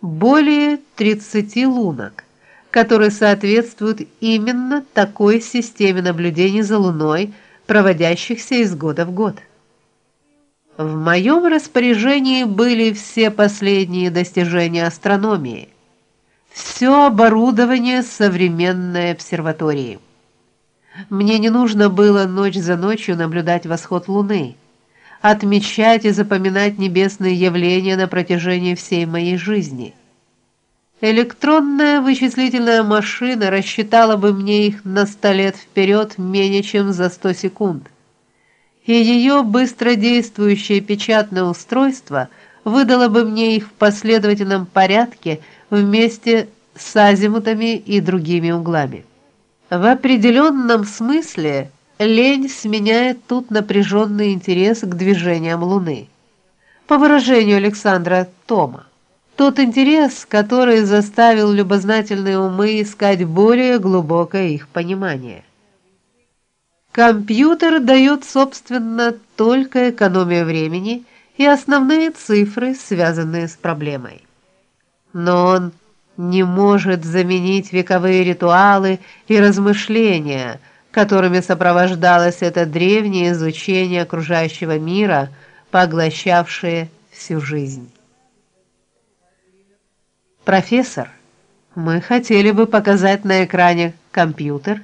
более 30 лунок, которые соответствуют именно такой системе наблюдений за Луной, проводящихся из года в год. В моем распоряжении были все последние достижения астрономии, все оборудование современной обсерватории. Мне не нужно было ночь за ночью наблюдать восход Луны, отмечать и запоминать небесные явления на протяжении всей моей жизни. Электронная вычислительная машина рассчитала бы мне их на сто лет вперед менее чем за 100 секунд и ее быстродействующее печатное устройство выдало бы мне их в последовательном порядке вместе с азимутами и другими углами. В определенном смысле лень сменяет тут напряженный интерес к движениям Луны. По выражению Александра Тома, тот интерес, который заставил любознательные умы искать более глубокое их понимание. Компьютер дает, собственно, только экономию времени и основные цифры, связанные с проблемой. Но он не может заменить вековые ритуалы и размышления, которыми сопровождалось это древнее изучение окружающего мира, поглощавшее всю жизнь. Профессор, мы хотели бы показать на экране компьютер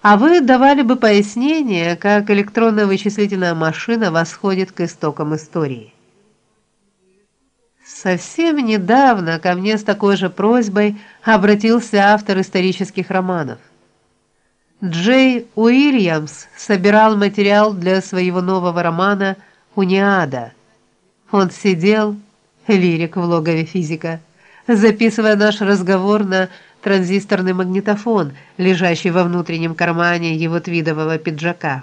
а вы давали бы пояснение, как электронная вычислительная машина восходит к истокам истории. Совсем недавно ко мне с такой же просьбой обратился автор исторических романов. Джей Уильямс собирал материал для своего нового романа Униада. Он сидел, лирик в логове физика, записывая наш разговор на транзисторный магнитофон, лежащий во внутреннем кармане его твидового пиджака.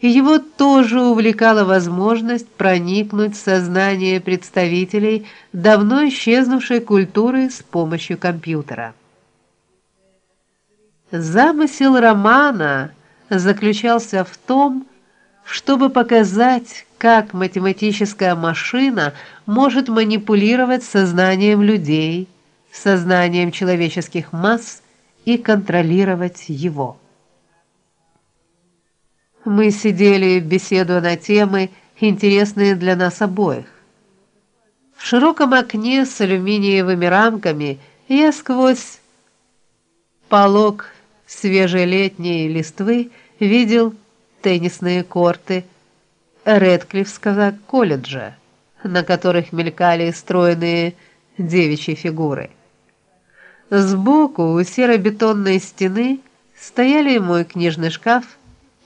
И его тоже увлекала возможность проникнуть в сознание представителей давно исчезнувшей культуры с помощью компьютера. Замысел романа заключался в том, чтобы показать, как математическая машина может манипулировать сознанием людей сознанием человеческих масс и контролировать его. Мы сидели, беседуя на темы, интересные для нас обоих. В широком окне с алюминиевыми рамками я сквозь полог свежей летней листвы видел теннисные корты Редклифского колледжа, на которых мелькали стройные девичьи фигуры. Сбоку у серо-бетонной стены стояли мой книжный шкаф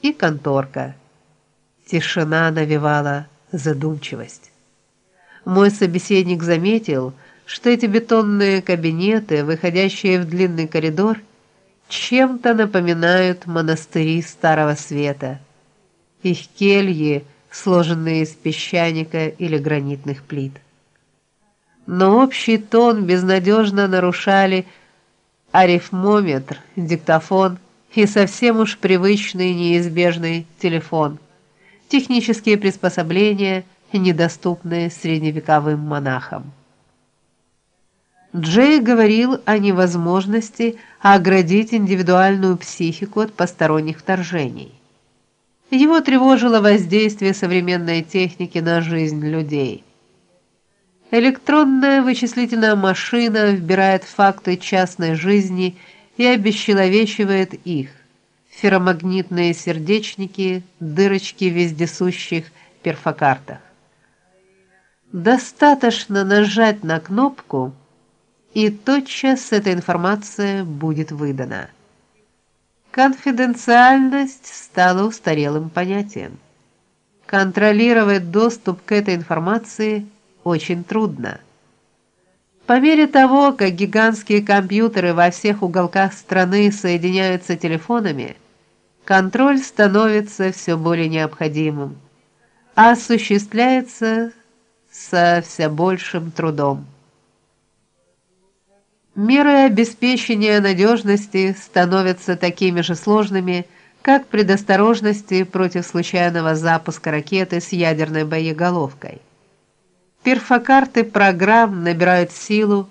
и конторка. Тишина навевала задумчивость. Мой собеседник заметил, что эти бетонные кабинеты, выходящие в длинный коридор, чем-то напоминают монастыри Старого Света. Их кельи, сложенные из песчаника или гранитных плит но общий тон безнадежно нарушали арифмометр, диктофон и совсем уж привычный неизбежный телефон. Технические приспособления, недоступные средневековым монахам. Джей говорил о невозможности оградить индивидуальную психику от посторонних вторжений. Его тревожило воздействие современной техники на жизнь людей. Электронная вычислительная машина вбирает факты частной жизни и обесчеловечивает их. Ферромагнитные сердечники, дырочки в вездесущих перфокартах. Достаточно нажать на кнопку, и тотчас эта информация будет выдана. Конфиденциальность стала устарелым понятием. Контролировать доступ к этой информации очень трудно. По мере того, как гигантские компьютеры во всех уголках страны соединяются телефонами, контроль становится все более необходимым, а осуществляется со все большим трудом. Меры обеспечения надежности становятся такими же сложными, как предосторожности против случайного запуска ракеты с ядерной боеголовкой. перфокарты программ набирают силу,